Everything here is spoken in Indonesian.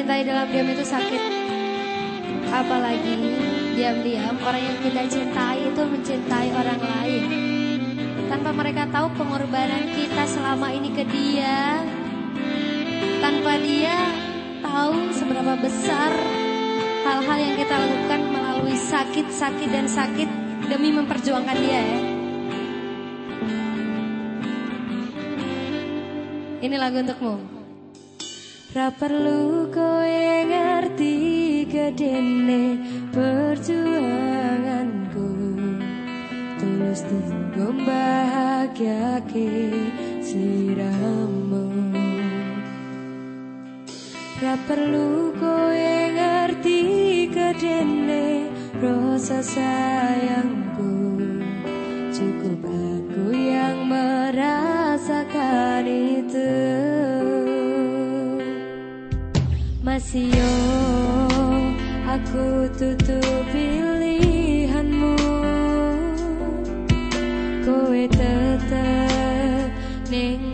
mencintai dalam diam itu sakit. Apalagi diam-diam orang yang kita cintai itu mencintai orang lain. Tanpa mereka tahu pengorbanan kita selama ini ke dia. Tanpa dia tahu seberapa besar hal-hal yang kita lakukan melalui sakit-sakit dan sakit demi memperjuangkan dia ya. Ini lagu untukmu. Ra perlu kowe ngerti gedene perjuanganku. Tulus tunggu bahagia ke siramu. Ra perlu kowe ngerti gedene rasa sayangku. Cukup aku yang merasakan itu masih aku tutup pilihanmu. Kowe tetap neng